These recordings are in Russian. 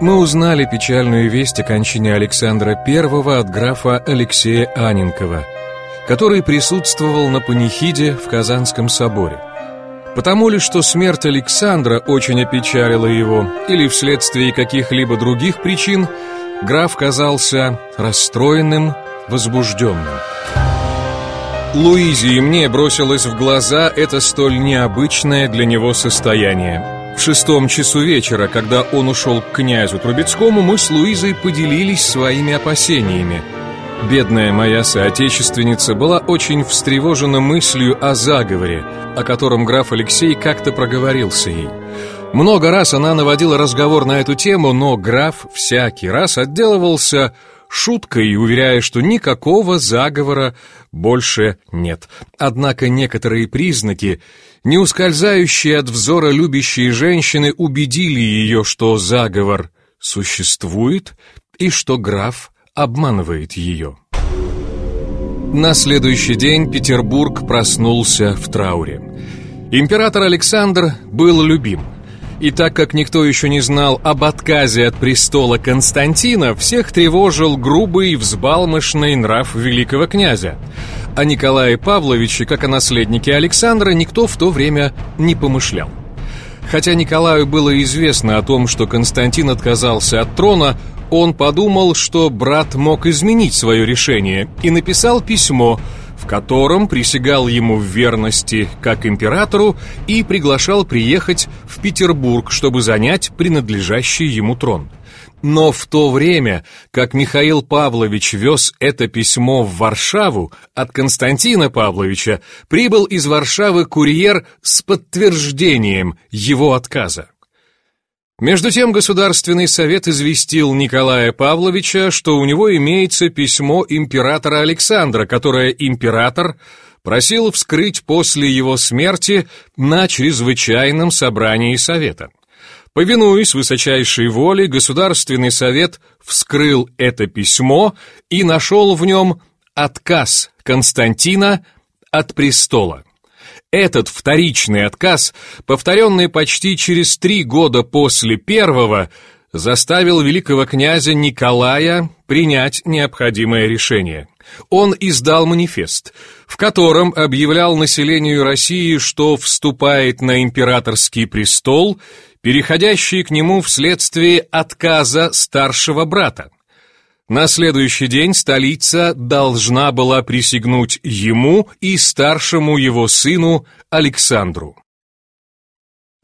Мы узнали печальную весть о кончине Александра I от графа Алексея Аненкова, который присутствовал на панихиде в Казанском соборе. Потому ли, что смерть Александра очень опечалила его, или вследствие каких-либо других причин, граф казался расстроенным, возбужденным. Луизе и мне бросилось в глаза это столь необычное для него состояние. В шестом часу вечера, когда он ушел к князю Трубецкому, мы с Луизой поделились своими опасениями. Бедная моя соотечественница была очень встревожена мыслью о заговоре, о котором граф Алексей как-то проговорился ей. Много раз она наводила разговор на эту тему, но граф всякий раз отделывался шуткой, уверяя, что никакого заговора больше нет. Однако некоторые признаки, не ускользающие от взора любящей женщины, убедили ее, что заговор существует и что граф обманывает ее. На следующий день Петербург проснулся в трауре. Император Александр был любим – и так как никто еще не знал об отказе от престола Константина, всех тревожил грубый, взбалмошный нрав великого князя. О Николае Павловиче, как о наследнике Александра, никто в то время не помышлял. Хотя Николаю было известно о том, что Константин отказался от трона, он подумал, что брат мог изменить свое решение и написал письмо, в котором присягал ему в верности как императору и приглашал приехать в Петербург, чтобы занять принадлежащий ему трон. Но в то время, как Михаил Павлович вез это письмо в Варшаву, от Константина Павловича прибыл из Варшавы курьер с подтверждением его отказа. Между тем Государственный совет известил Николая Павловича, что у него имеется письмо императора Александра, которое император просил вскрыть после его смерти на чрезвычайном собрании совета. Повинуясь высочайшей воле, Государственный совет вскрыл это письмо и нашел в нем отказ Константина от престола. Этот вторичный отказ, повторенный почти через три года после первого, заставил великого князя Николая принять необходимое решение. Он издал манифест, в котором объявлял населению России, что вступает на императорский престол, переходящий к нему вследствие отказа старшего брата. На следующий день столица должна была присягнуть ему и старшему его сыну Александру.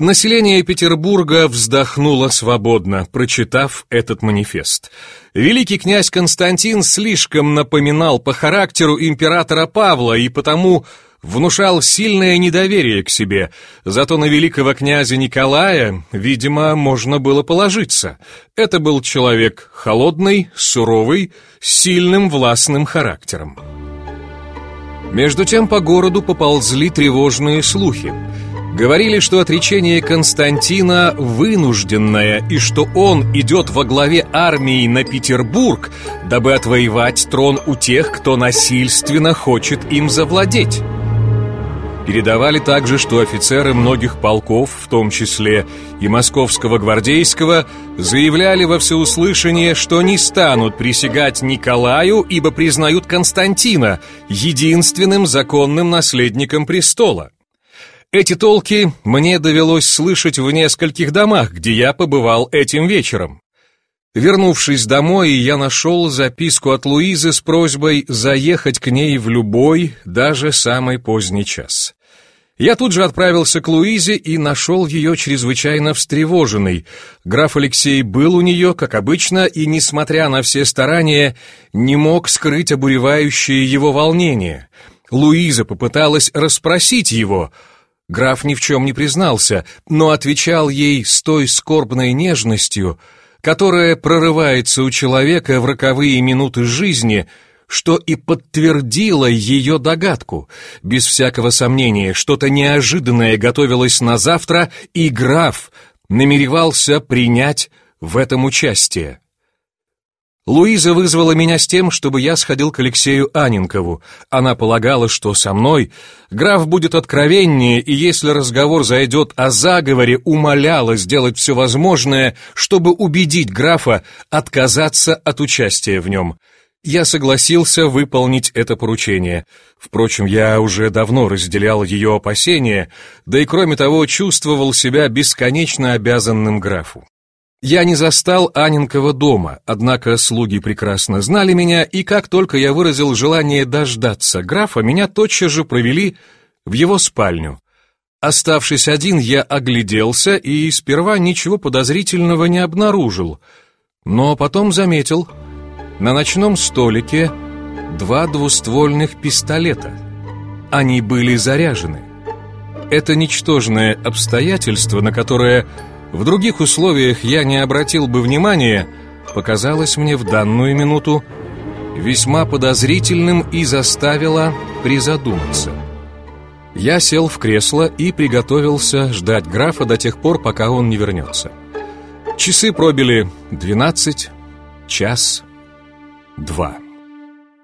Население Петербурга вздохнуло свободно, прочитав этот манифест. Великий князь Константин слишком напоминал по характеру императора Павла и потому внушал сильное недоверие к себе, зато на великого князя Николая, видимо, можно было положиться. Это был человек холодный, суровый, с сильным властным характером. Между тем по городу поползли тревожные слухи. Говорили, что отречение Константина вынужденное и что он идет во главе армии на Петербург, дабы отвоевать трон у тех, кто насильственно хочет им завладеть. Передавали также, что офицеры многих полков, в том числе и московского гвардейского, заявляли во всеуслышание, что не станут присягать Николаю, ибо признают Константина единственным законным наследником престола. Эти толки мне довелось слышать в нескольких домах, где я побывал этим вечером. Вернувшись домой, я нашел записку от Луизы с просьбой заехать к ней в любой, даже самый поздний час. Я тут же отправился к Луизе и нашел ее чрезвычайно встревоженной. Граф Алексей был у нее, как обычно, и, несмотря на все старания, не мог скрыть обуревающее его волнение. Луиза попыталась расспросить его. Граф ни в чем не признался, но отвечал ей с той скорбной нежностью — которая прорывается у человека в роковые минуты жизни, что и подтвердило ее догадку. Без всякого сомнения, что-то неожиданное готовилось на завтра, и граф намеревался принять в этом участие. Луиза вызвала меня с тем, чтобы я сходил к Алексею Анинкову. Она полагала, что со мной граф будет откровеннее, и если разговор зайдет о заговоре, умоляла сделать все возможное, чтобы убедить графа отказаться от участия в нем. Я согласился выполнить это поручение. Впрочем, я уже давно разделял ее опасения, да и кроме того чувствовал себя бесконечно обязанным графу. Я не застал Анинкова дома, однако слуги прекрасно знали меня, и как только я выразил желание дождаться графа, меня тотчас же провели в его спальню. Оставшись один, я огляделся и сперва ничего подозрительного не обнаружил, но потом заметил на ночном столике два двуствольных пистолета. Они были заряжены. Это ничтожное обстоятельство, на которое в других условиях я не обратил бы внимания, показалось мне в данную минуту весьма подозрительным и заставило призадуматься. Я сел в кресло и приготовился ждать графа до тех пор, пока он не вернется. Часы пробили двенадцать, час, два.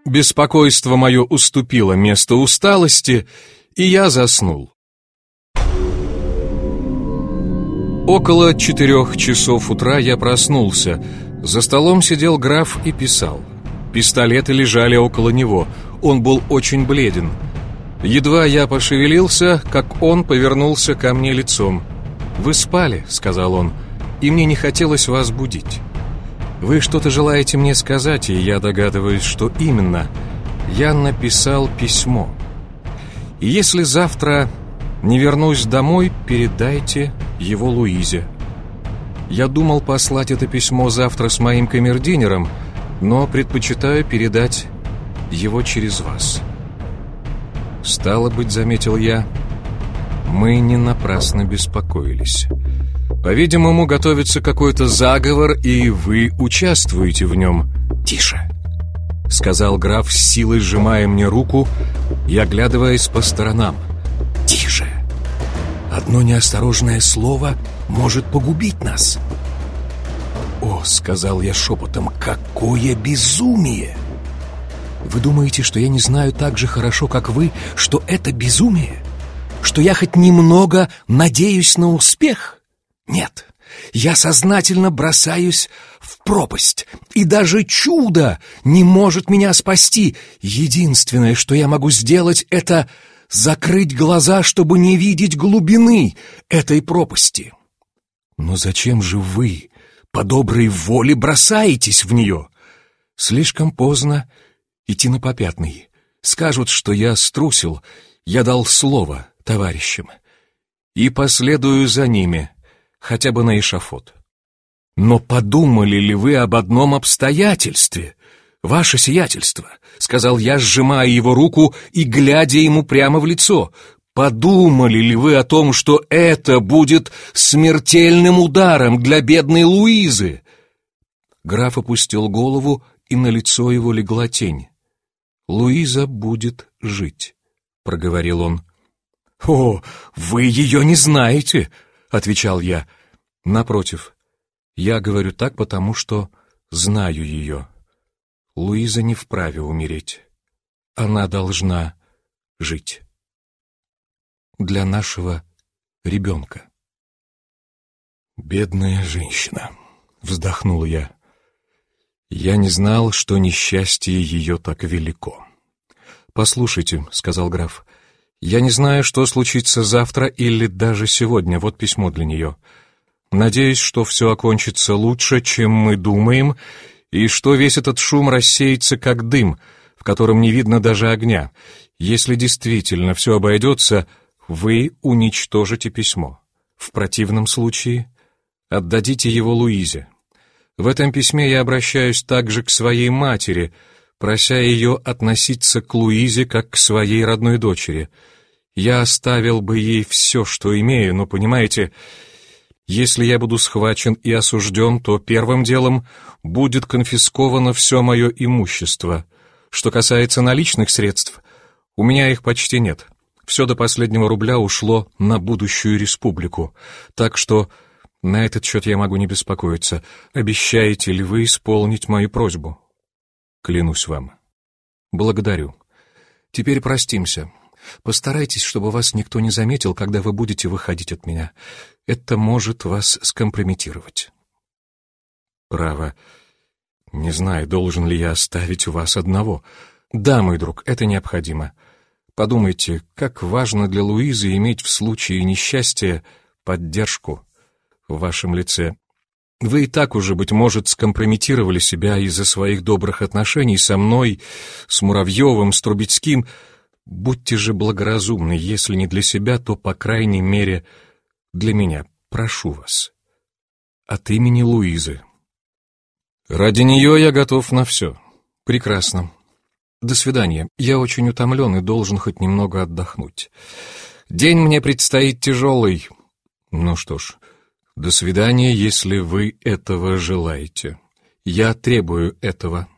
Беспокойство мое уступило место усталости, и я заснул. Около четырех часов утра я проснулся. За столом сидел граф и писал. Пистолеты лежали около него. Он был очень бледен. Едва я пошевелился, как он повернулся ко мне лицом. «Вы спали», — сказал он, — «и мне не хотелось вас будить. Вы что-то желаете мне сказать, и я догадываюсь, что именно. Я написал письмо. И если завтра не вернусь домой, передайте его Луизе. Я думал послать это письмо завтра с моим камердинером, но предпочитаю передать его через вас. Стало быть, заметил я, мы не напрасно беспокоились. По-видимому, готовится какой-то заговор, и вы участвуете в нем. Тише, сказал граф с силой, сжимая мне руку и оглядываясь по сторонам. Тише! Одно неосторожное слово может погубить нас. «О», — сказал я шепотом, — «какое безумие!» Вы думаете, что я не знаю так же хорошо, как вы, что это безумие? Что я хоть немного надеюсь на успех? Нет, я сознательно бросаюсь в пропасть, и даже чудо не может меня спасти. Единственное, что я могу сделать, это закрыть глаза, чтобы не видеть глубины этой пропасти. Но зачем же вы по доброй воле бросаетесь в нее? Слишком поздно идти на попятный. Скажут, что я струсил, я дал слово товарищам. И последую за ними, хотя бы на эшафот. Но подумали ли вы об одном обстоятельстве? «Ваше сиятельство», — сказал я, сжимая его руку и глядя ему прямо в лицо, «подумали ли вы о том, что это будет смертельным ударом для бедной Луизы?» Граф опустил голову, и на лицо его легла тень. «Луиза будет жить», — проговорил он. «О, вы ее не знаете», — отвечал я. «Напротив, я говорю так, потому что знаю ее». Луиза не вправе умереть. Она должна жить. Для нашего ребенка. «Бедная женщина», — вздохнул я. «Я не знал, что несчастье ее так велико». «Послушайте», — сказал граф, — «я не знаю, что случится завтра или даже сегодня. Вот письмо для нее. Надеюсь, что все окончится лучше, чем мы думаем, и что весь этот шум рассеется как дым, в котором не видно даже огня. Если действительно все обойдется, вы уничтожите письмо. В противном случае отдадите его Луизе. В этом письме я обращаюсь также к своей матери, прося ее относиться к Луизе как к своей родной дочери. Я оставил бы ей все, что имею, но, понимаете, если я буду схвачен и осужден, то первым делом будет конфисковано все мое имущество. Что касается наличных средств, у меня их почти нет. Все до последнего рубля ушло на будущую республику. Так что На этот счет я могу не беспокоиться. Обещаете ли вы исполнить мою просьбу? Клянусь вам. Благодарю. Теперь простимся. Постарайтесь, чтобы вас никто не заметил, когда вы будете выходить от меня. Это может вас скомпрометировать. Право. Не знаю, должен ли я оставить вас одного. Да, мой друг, это необходимо. Подумайте, как важно для Луизы иметь в случае несчастья поддержку в вашем лице. Вы и так уже, быть может, скомпрометировали себя из-за своих добрых отношений со мной, с Муравьевым, с Трубецким. Будьте же благоразумны, если не для себя, то, по крайней мере, для меня. Прошу вас. От имени Луизы. Ради нее я готов на все. Прекрасно. До свидания. Я очень утомлен и должен хоть немного отдохнуть. День мне предстоит тяжелый. Ну что ж, до свидания, если вы этого желаете. Я требую этого.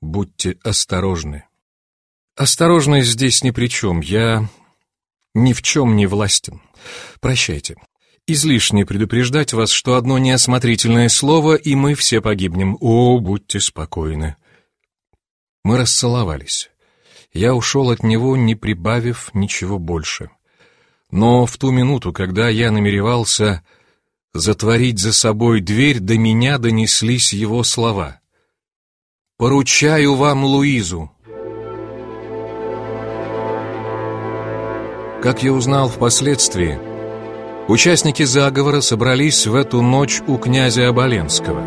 Будьте осторожны. Осторожность здесь ни при чем. Я ни в чем не властен. Прощайте. Излишне предупреждать вас, что одно неосмотрительное слово, и мы все погибнем. О, будьте спокойны. Мы расцеловались. Я ушел от него, не прибавив ничего больше. Но в ту минуту, когда я намеревался затворить за собой дверь, до меня донеслись его слова. «Поручаю вам Луизу». Как я узнал впоследствии, участники заговора собрались в эту ночь у князя Оболенского.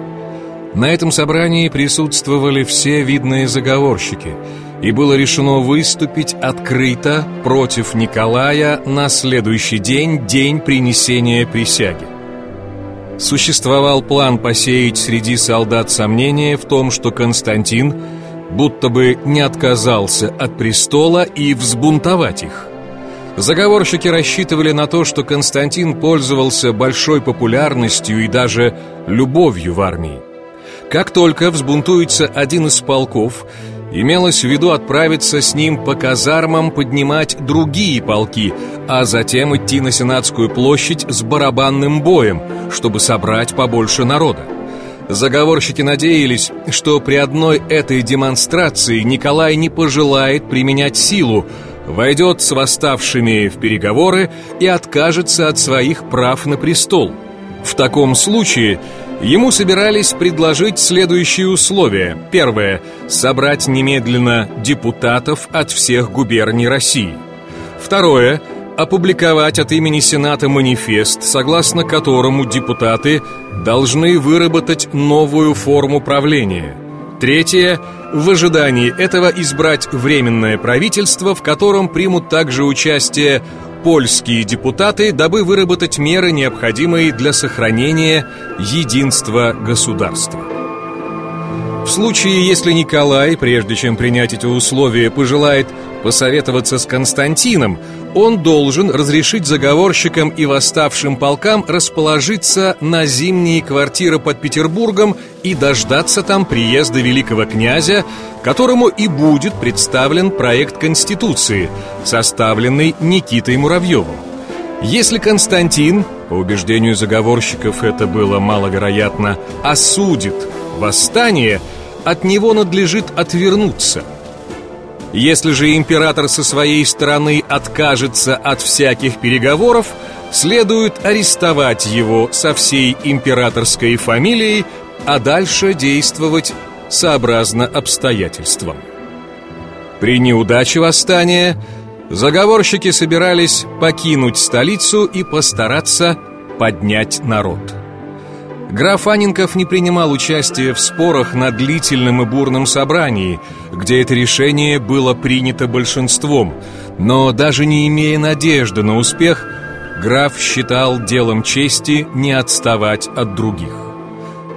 На этом собрании присутствовали все видные заговорщики, и было решено выступить открыто против Николая на следующий день, день принесения присяги. Существовал план посеять среди солдат сомнения в том, что Константин будто бы не отказался от престола и взбунтовать их. Заговорщики рассчитывали на то, что Константин пользовался большой популярностью и даже любовью в армии. Как только взбунтуется один из полков, Имелось в виду отправиться с ним по казармам поднимать другие полки, а затем идти на Сенатскую площадь с барабанным боем, чтобы собрать побольше народа. Заговорщики надеялись, что при одной этой демонстрации Николай не пожелает применять силу, войдет с восставшими в переговоры и откажется от своих прав на престол. В таком случае Ему собирались предложить следующие условия. Первое – собрать немедленно депутатов от всех губерний России. Второе – опубликовать от имени Сената манифест, согласно которому депутаты должны выработать новую форму правления. Третье – в ожидании этого избрать временное правительство, в котором примут также участие польские депутаты, дабы выработать меры, необходимые для сохранения единства государства. В случае, если Николай, прежде чем принять эти условия, пожелает посоветоваться с Константином, он должен разрешить заговорщикам и восставшим полкам расположиться на зимние квартиры под Петербургом и дождаться там приезда великого князя, которому и будет представлен проект Конституции, составленный Никитой Муравьевым. Если Константин, по убеждению заговорщиков это было маловероятно, осудит восстание, от него надлежит отвернуться. Если же император со своей стороны откажется от всяких переговоров, следует арестовать его со всей императорской фамилией, а дальше действовать сообразно обстоятельствам. При неудаче восстания заговорщики собирались покинуть столицу и постараться поднять народ. Граф Анинков не принимал участия в спорах на длительном и бурном собрании, где это решение было принято большинством, но даже не имея надежды на успех, граф считал делом чести не отставать от других.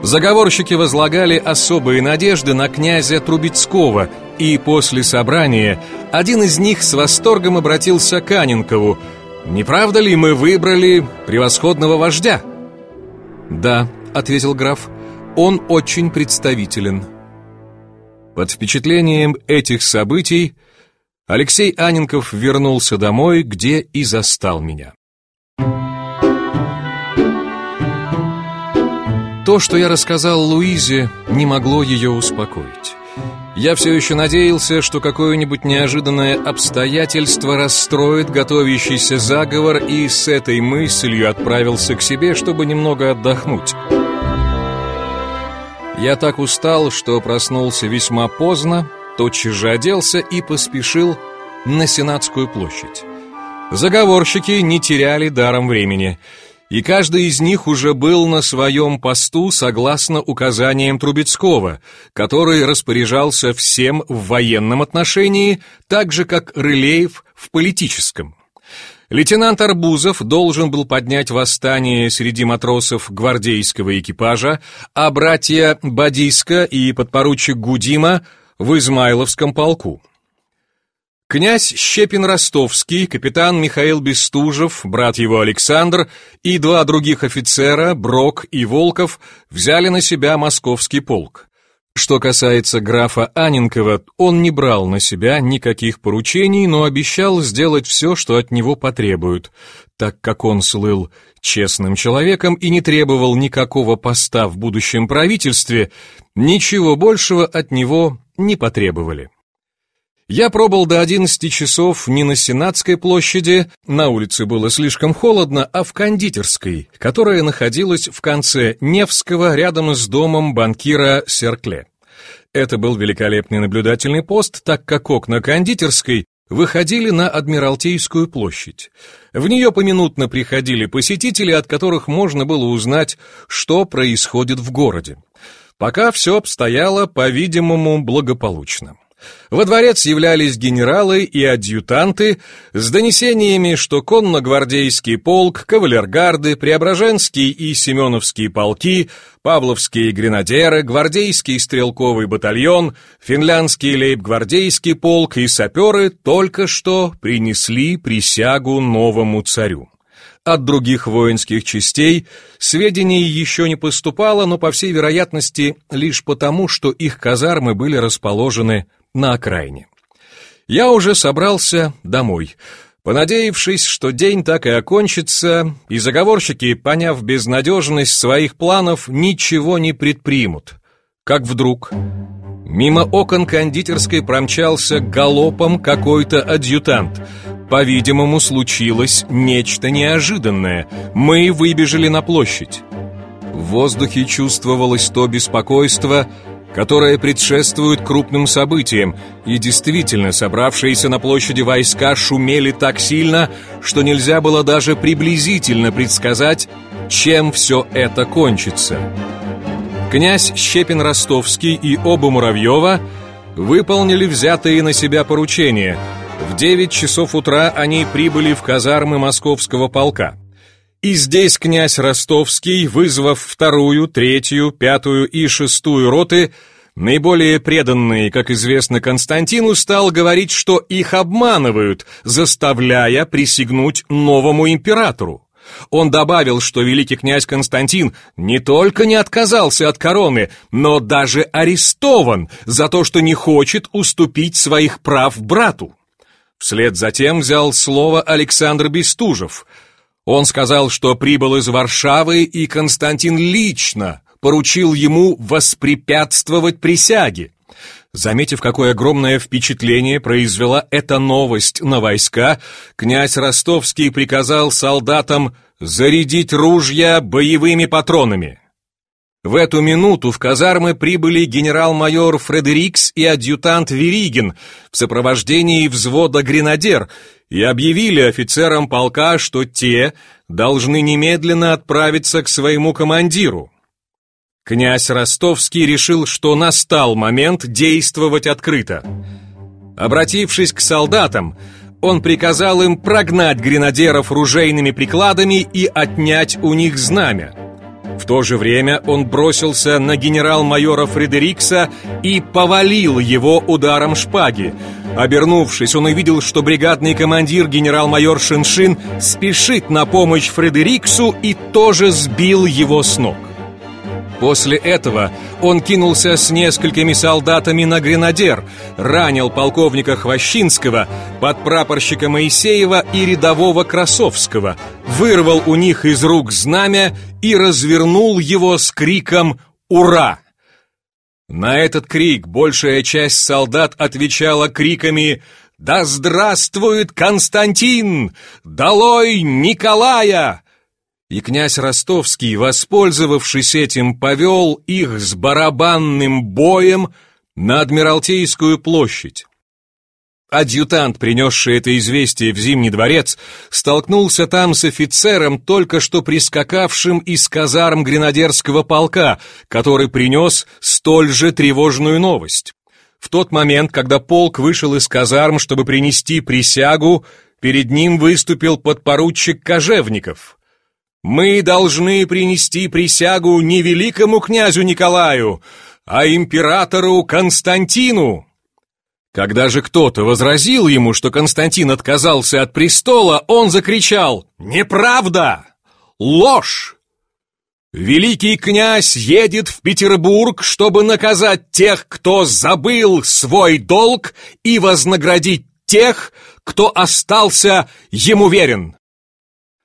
Заговорщики возлагали особые надежды на князя Трубецкого, и после собрания один из них с восторгом обратился к Анинкову. «Не правда ли мы выбрали превосходного вождя?» «Да», — ответил граф, — «он очень представителен». Под впечатлением этих событий Алексей Анинков вернулся домой, где и застал меня. То, что я рассказал Луизе, не могло ее успокоить. Я все еще надеялся, что какое-нибудь неожиданное обстоятельство расстроит готовящийся заговор и с этой мыслью отправился к себе, чтобы немного отдохнуть. Я так устал, что проснулся весьма поздно, тотчас же оделся и поспешил на Сенатскую площадь. Заговорщики не теряли даром времени – и каждый из них уже был на своем посту согласно указаниям Трубецкого, который распоряжался всем в военном отношении, так же, как Рылеев в политическом. Лейтенант Арбузов должен был поднять восстание среди матросов гвардейского экипажа, а братья Бадиска и подпоручик Гудима в Измайловском полку. Князь Щепин-Ростовский, капитан Михаил Бестужев, брат его Александр и два других офицера, Брок и Волков, взяли на себя московский полк. Что касается графа Аненкова, он не брал на себя никаких поручений, но обещал сделать все, что от него потребуют, так как он слыл честным человеком и не требовал никакого поста в будущем правительстве, ничего большего от него не потребовали. Я пробыл до 11 часов не на Сенатской площади, на улице было слишком холодно, а в кондитерской, которая находилась в конце Невского рядом с домом банкира Серкле. Это был великолепный наблюдательный пост, так как окна кондитерской выходили на Адмиралтейскую площадь. В нее поминутно приходили посетители, от которых можно было узнать, что происходит в городе. Пока все обстояло, по-видимому, благополучно. Во дворец являлись генералы и адъютанты с донесениями, что конно-гвардейский полк, кавалергарды, Преображенский и Семеновские полки, Павловские гренадеры, гвардейский стрелковый батальон, финляндский лейб-гвардейский полк и саперы только что принесли присягу новому царю. От других воинских частей сведений еще не поступало, но, по всей вероятности, лишь потому, что их казармы были расположены на окраине. Я уже собрался домой, понадеявшись, что день так и окончится, и заговорщики, поняв безнадежность своих планов, ничего не предпримут. Как вдруг... Мимо окон кондитерской промчался галопом какой-то адъютант. По-видимому, случилось нечто неожиданное. Мы выбежали на площадь. В воздухе чувствовалось то беспокойство, которое предшествует крупным событиям, и действительно собравшиеся на площади войска шумели так сильно, что нельзя было даже приблизительно предсказать, чем все это кончится. Князь Щепин-Ростовский и оба Муравьева выполнили взятые на себя поручения. В 9 часов утра они прибыли в казармы московского полка. И здесь князь Ростовский, вызвав вторую, третью, пятую и шестую роты, наиболее преданные, как известно Константину, стал говорить, что их обманывают, заставляя присягнуть новому императору. Он добавил, что великий князь Константин не только не отказался от короны, но даже арестован за то, что не хочет уступить своих прав брату. Вслед за тем взял слово Александр Бестужев – он сказал, что прибыл из Варшавы, и Константин лично поручил ему воспрепятствовать присяге. Заметив, какое огромное впечатление произвела эта новость на войска, князь Ростовский приказал солдатам зарядить ружья боевыми патронами. В эту минуту в казармы прибыли генерал-майор Фредерикс и адъютант Веригин в сопровождении взвода гренадер и объявили офицерам полка, что те должны немедленно отправиться к своему командиру. Князь Ростовский решил, что настал момент действовать открыто. Обратившись к солдатам, он приказал им прогнать гренадеров ружейными прикладами и отнять у них знамя. В то же время он бросился на генерал-майора Фредерикса и повалил его ударом шпаги. Обернувшись, он увидел, что бригадный командир генерал-майор Шиншин спешит на помощь Фредериксу и тоже сбил его с ног. После этого он кинулся с несколькими солдатами на гренадер, ранил полковника Хвощинского, подпрапорщика Моисеева и рядового Красовского, вырвал у них из рук знамя и развернул его с криком «Ура!». На этот крик большая часть солдат отвечала криками «Да здравствует Константин! Долой Николая!» И князь Ростовский, воспользовавшись этим, повел их с барабанным боем на Адмиралтейскую площадь. Адъютант, принесший это известие в Зимний дворец, столкнулся там с офицером, только что прискакавшим из казарм гренадерского полка, который принес столь же тревожную новость. В тот момент, когда полк вышел из казарм, чтобы принести присягу, перед ним выступил подпоручик Кожевников — мы должны принести присягу не великому князю Николаю, а императору Константину. Когда же кто-то возразил ему, что Константин отказался от престола, он закричал «Неправда! Ложь!» Великий князь едет в Петербург, чтобы наказать тех, кто забыл свой долг, и вознаградить тех, кто остался ему верен.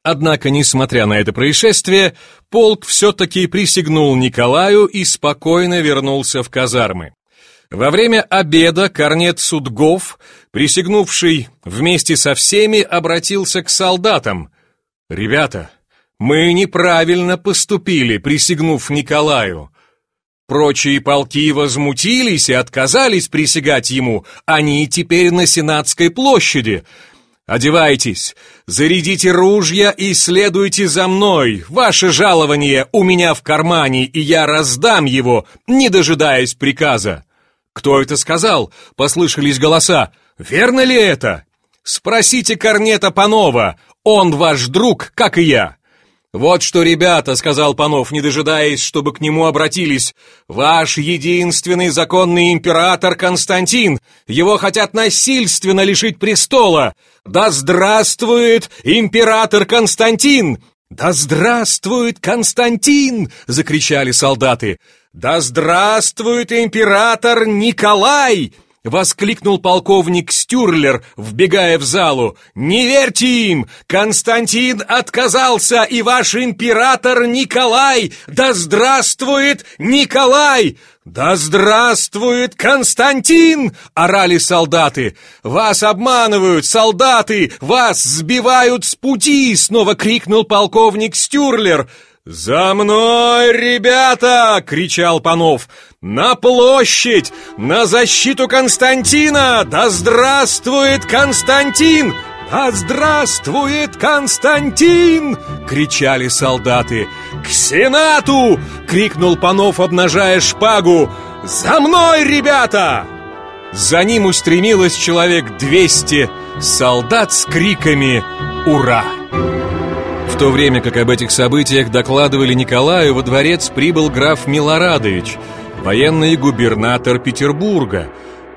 Однако, несмотря на это происшествие, полк все-таки присягнул Николаю и спокойно вернулся в казармы. Во время обеда корнет Судгов, присягнувший вместе со всеми, обратился к солдатам. «Ребята, мы неправильно поступили, присягнув Николаю. Прочие полки возмутились и отказались присягать ему, они теперь на Сенатской площади». Одевайтесь, зарядите ружья и следуйте за мной. Ваше жалование у меня в кармане, и я раздам его, не дожидаясь приказа. Кто это сказал? Послышались голоса. Верно ли это? Спросите Корнета Панова. Он ваш друг, как и я. «Вот что, ребята», — сказал Панов, не дожидаясь, чтобы к нему обратились, «ваш единственный законный император Константин, его хотят насильственно лишить престола. Да здравствует император Константин!» «Да здравствует Константин!» — закричали солдаты. «Да здравствует император Николай!» — воскликнул полковник Стюрлер, вбегая в залу. «Не верьте им! Константин отказался, и ваш император Николай! Да здравствует Николай!» «Да здравствует Константин!» — орали солдаты. «Вас обманывают, солдаты! Вас сбивают с пути!» — снова крикнул полковник Стюрлер. «За мной, ребята!» — кричал Панов. «На площадь! На защиту Константина! Да здравствует Константин! Да здравствует Константин!» — кричали солдаты. «К Сенату!» — крикнул Панов, обнажая шпагу. «За мной, ребята!» За ним устремилось человек двести солдат с криками «Ура!» То время как об этих событиях докладывали Николаю, во дворец прибыл граф Милорадович, военный губернатор Петербурга.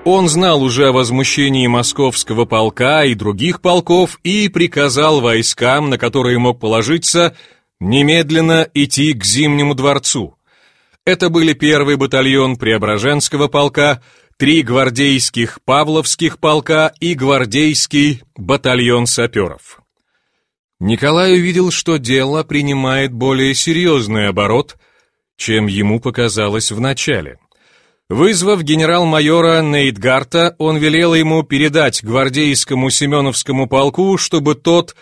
Он знал уже о возмущении московского полка и других полков и приказал войскам, на которые мог положиться, немедленно идти к Зимнему дворцу. Это были первый батальон Преображенского полка, три гвардейских Павловских полка и гвардейский батальон саперов. Николай увидел, что дело принимает более серьезный оборот, чем ему показалось вначале. Вызвав генерал-майора Нейтгарта, он велел ему передать гвардейскому Семеновскому полку, чтобы тот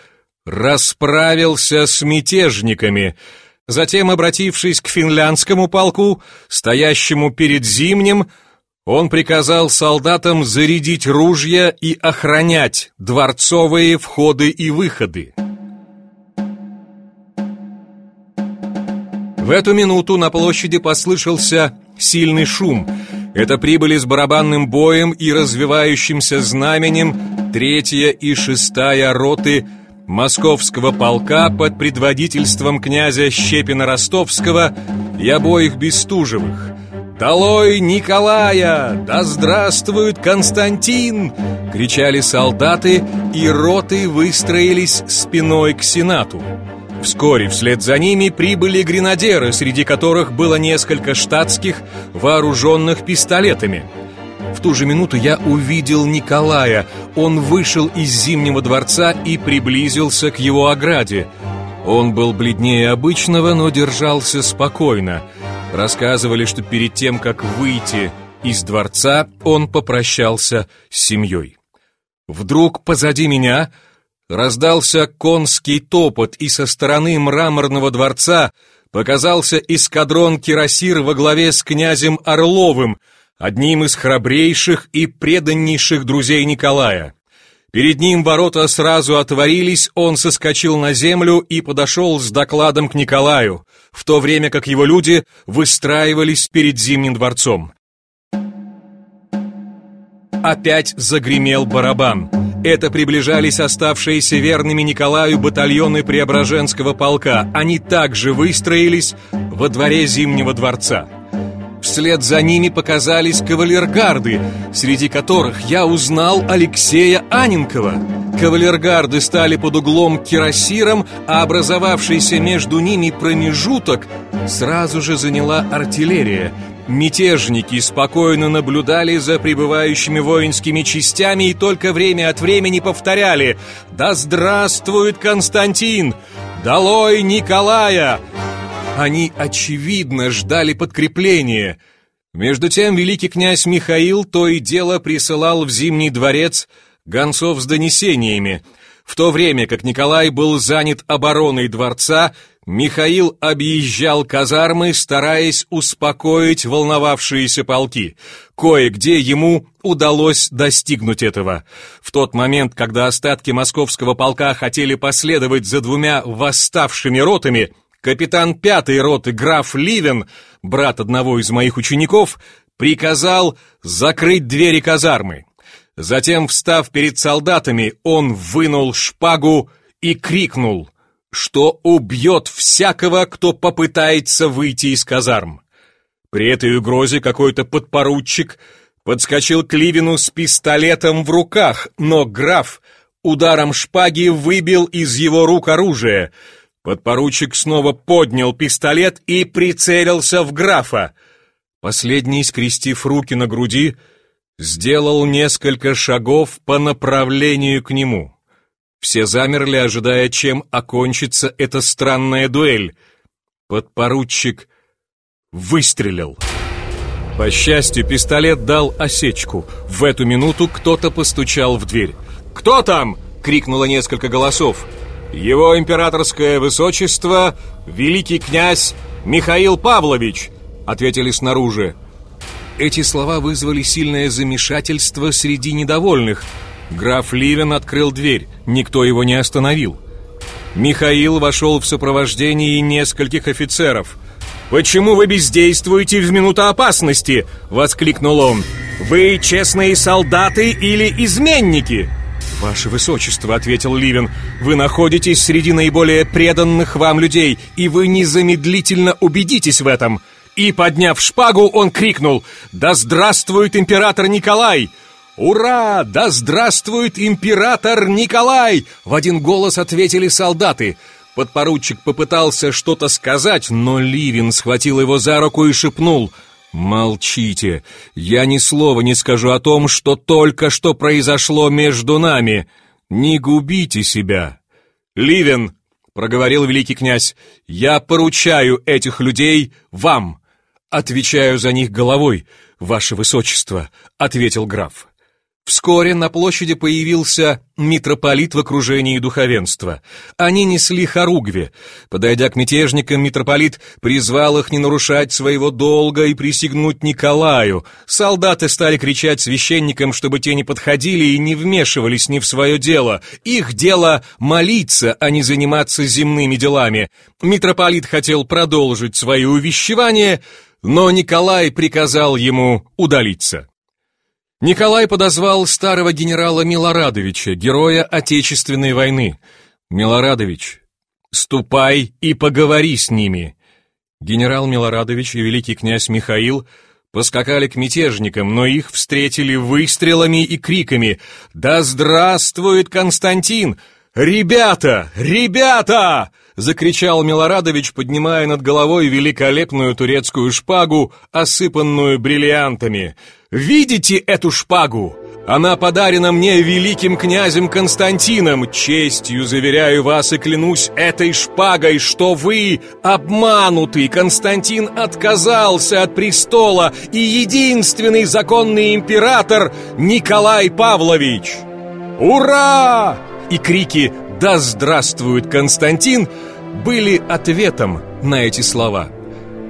расправился с мятежниками. Затем, обратившись к финляндскому полку, стоящему перед Зимним, он приказал солдатам зарядить ружья и охранять дворцовые входы и выходы. В эту минуту на площади послышался сильный шум. Это прибыли с барабанным боем и развивающимся знаменем третья и шестая роты московского полка под предводительством князя Щепина-Ростовского и обоих Бестужевых. «Долой Николая! Да здравствует Константин!» — кричали солдаты, и роты выстроились спиной к Сенату. Вскоре вслед за ними прибыли гренадеры, среди которых было несколько штатских, вооруженных пистолетами. В ту же минуту я увидел Николая. Он вышел из Зимнего дворца и приблизился к его ограде. Он был бледнее обычного, но держался спокойно. Рассказывали, что перед тем, как выйти из дворца, он попрощался с семьей. Вдруг позади меня раздался конский топот, и со стороны мраморного дворца показался эскадрон кирасир во главе с князем Орловым, одним из храбрейших и преданнейших друзей Николая. Перед ним ворота сразу отворились, он соскочил на землю и подошел с докладом к Николаю, в то время как его люди выстраивались перед Зимним дворцом. Опять загремел барабан. Это приближались оставшиеся верными Николаю батальоны Преображенского полка. Они также выстроились во дворе Зимнего дворца. Вслед за ними показались кавалергарды, среди которых я узнал Алексея Аненкова. Кавалергарды стали под углом кирасиром, а образовавшийся между ними промежуток сразу же заняла артиллерия. Мятежники спокойно наблюдали за прибывающими воинскими частями и только время от времени повторяли «Да здравствует Константин! Долой Николая!» Они, очевидно, ждали подкрепления. Между тем великий князь Михаил то и дело присылал в Зимний дворец гонцов с донесениями. В то время как Николай был занят обороной дворца, Михаил объезжал казармы, стараясь успокоить волновавшиеся полки. Кое-где ему удалось достигнуть этого. В тот момент, когда остатки московского полка хотели последовать за двумя восставшими ротами, капитан пятой роты граф Ливен, брат одного из моих учеников, приказал закрыть двери казармы. Затем, встав перед солдатами, он вынул шпагу и крикнул, что убьет всякого, кто попытается выйти из казарм. При этой угрозе какой-то подпоручик подскочил к Ливину с пистолетом в руках, но граф ударом шпаги выбил из его рук оружие — Подпоручик снова поднял пистолет и прицелился в графа. Последний, скрестив руки на груди, сделал несколько шагов по направлению к нему. Все замерли, ожидая, чем окончится эта странная дуэль. Подпоручик выстрелил. По счастью, пистолет дал осечку. В эту минуту кто-то постучал в дверь. «Кто там?» — крикнуло несколько голосов. Его императорское высочество, великий князь Михаил Павлович, ответили снаружи. Эти слова вызвали сильное замешательство среди недовольных. Граф Ливен открыл дверь, никто его не остановил. Михаил вошел в сопровождении нескольких офицеров. «Почему вы бездействуете в минуту опасности?» — воскликнул он. «Вы честные солдаты или изменники?» «Ваше Высочество», — ответил Ливен, — «вы находитесь среди наиболее преданных вам людей, и вы незамедлительно убедитесь в этом». И, подняв шпагу, он крикнул «Да здравствует император Николай!» «Ура! Да здравствует император Николай!» В один голос ответили солдаты. Подпоручик попытался что-то сказать, но Ливин схватил его за руку и шепнул — «Молчите! Я ни слова не скажу о том, что только что произошло между нами! Не губите себя!» «Ливен!» — проговорил великий князь. «Я поручаю этих людей вам!» «Отвечаю за них головой, ваше высочество», — ответил граф. Вскоре на площади появился митрополит в окружении духовенства. Они несли хоругви. Подойдя к мятежникам, митрополит призвал их не нарушать своего долга и присягнуть Николаю. Солдаты стали кричать священникам, чтобы те не подходили и не вмешивались ни в свое дело. Их дело молиться, а не заниматься земными делами. Митрополит хотел продолжить свои увещевания, но Николай приказал ему удалиться. Николай подозвал старого генерала Милорадовича, героя Отечественной войны. «Милорадович, ступай и поговори с ними». Генерал Милорадович и великий князь Михаил поскакали к мятежникам, но их встретили выстрелами и криками «Да здравствует Константин! Ребята! Ребята!» — закричал Милорадович, поднимая над головой великолепную турецкую шпагу, осыпанную бриллиантами. «Видите эту шпагу? Она подарена мне великим князем Константином. Честью заверяю вас и клянусь этой шпагой, что вы обманутый. Константин отказался от престола, и единственный законный император Николай Павлович. Ура!» И крики «Да здравствует Константин!» были ответом на эти слова.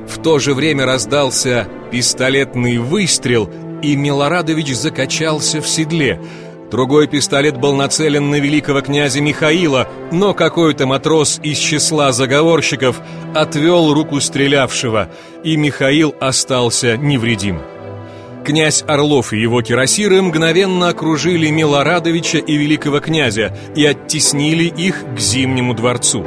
В то же время раздался пистолетный выстрел, и Милорадович закачался в седле. Другой пистолет был нацелен на великого князя Михаила, но какой-то матрос из числа заговорщиков отвел руку стрелявшего, и Михаил остался невредим. Князь Орлов и его кирасиры мгновенно окружили Милорадовича и великого князя и оттеснили их к Зимнему дворцу.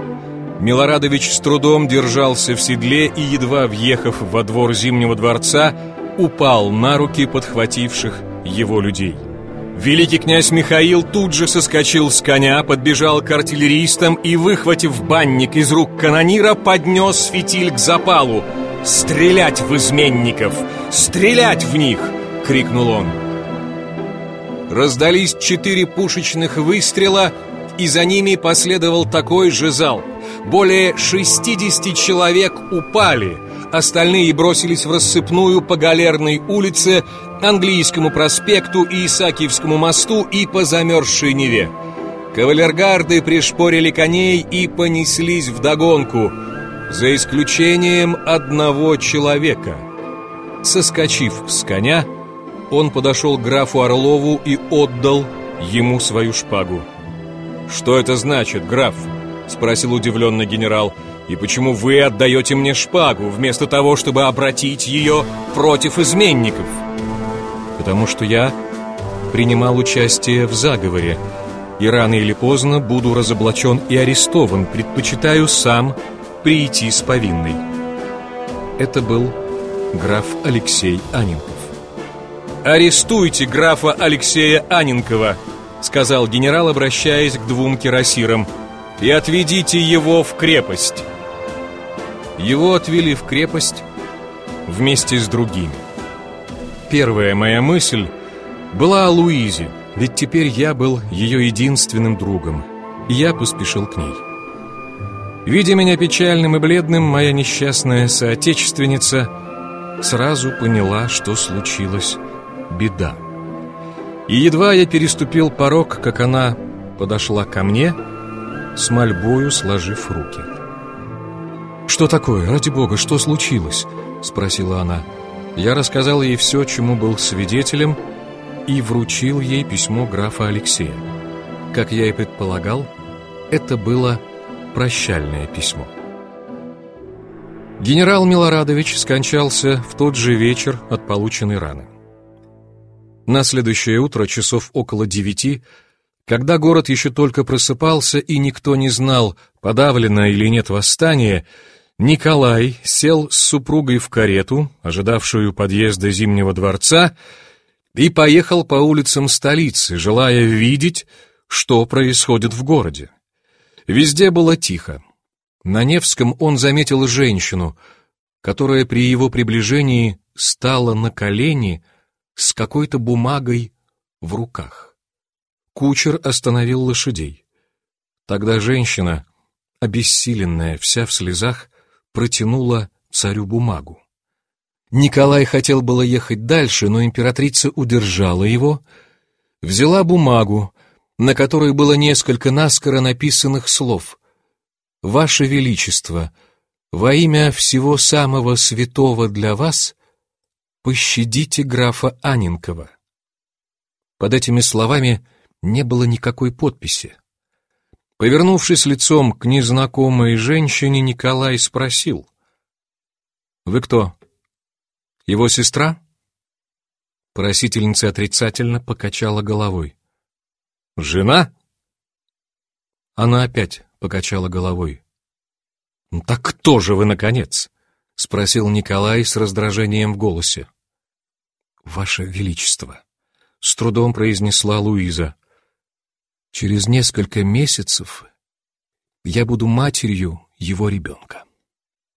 Милорадович с трудом держался в седле и, едва въехав во двор Зимнего дворца, упал на руки подхвативших его людей. Великий князь Михаил тут же соскочил с коня, подбежал к артиллеристам и, выхватив банник из рук канонира, поднес фитиль к запалу – «Стрелять в изменников! Стрелять в них!» — крикнул он. Раздались четыре пушечных выстрела, и за ними последовал такой же зал. Более 60 человек упали, остальные бросились в рассыпную по Галерной улице, Английскому проспекту и Исаакиевскому мосту и по замерзшей Неве. Кавалергарды пришпорили коней и понеслись вдогонку — за исключением одного человека. Соскочив с коня, он подошел к графу Орлову и отдал ему свою шпагу. «Что это значит, граф?» — спросил удивленный генерал. «И почему вы отдаете мне шпагу, вместо того, чтобы обратить ее против изменников?» «Потому что я принимал участие в заговоре, и рано или поздно буду разоблачен и арестован. Предпочитаю сам прийти с повинной. Это был граф Алексей Анинков. «Арестуйте графа Алексея Анинкова», сказал генерал, обращаясь к двум кирасирам, «и отведите его в крепость». Его отвели в крепость вместе с другими. Первая моя мысль была о Луизе, ведь теперь я был ее единственным другом, и я поспешил к ней. Видя меня печальным и бледным, моя несчастная соотечественница сразу поняла, что случилась беда. И едва я переступил порог, как она подошла ко мне, с мольбою сложив руки. «Что такое? Ради бога, что случилось?» — спросила она. Я рассказал ей все, чему был свидетелем, и вручил ей письмо графа Алексея. Как я и предполагал, это было прощальное письмо. Генерал Милорадович скончался в тот же вечер от полученной раны. На следующее утро, часов около девяти, когда город еще только просыпался и никто не знал, подавлено или нет восстание, Николай сел с супругой в карету, ожидавшую подъезда Зимнего дворца, и поехал по улицам столицы, желая видеть, что происходит в городе. Везде было тихо. На Невском он заметил женщину, которая при его приближении стала на колени с какой-то бумагой в руках. Кучер остановил лошадей. Тогда женщина, обессиленная, вся в слезах, протянула царю бумагу. Николай хотел было ехать дальше, но императрица удержала его, взяла бумагу, на которой было несколько наскоро написанных слов. «Ваше Величество, во имя всего самого святого для вас пощадите графа Анинкова». Под этими словами не было никакой подписи. Повернувшись лицом к незнакомой женщине, Николай спросил. «Вы кто? Его сестра?» Просительница отрицательно покачала головой. «Жена?» Она опять покачала головой. «Ну «Так кто же вы, наконец?» — спросил Николай с раздражением в голосе. «Ваше Величество», — с трудом произнесла Луиза, — «через несколько месяцев я буду матерью его ребенка.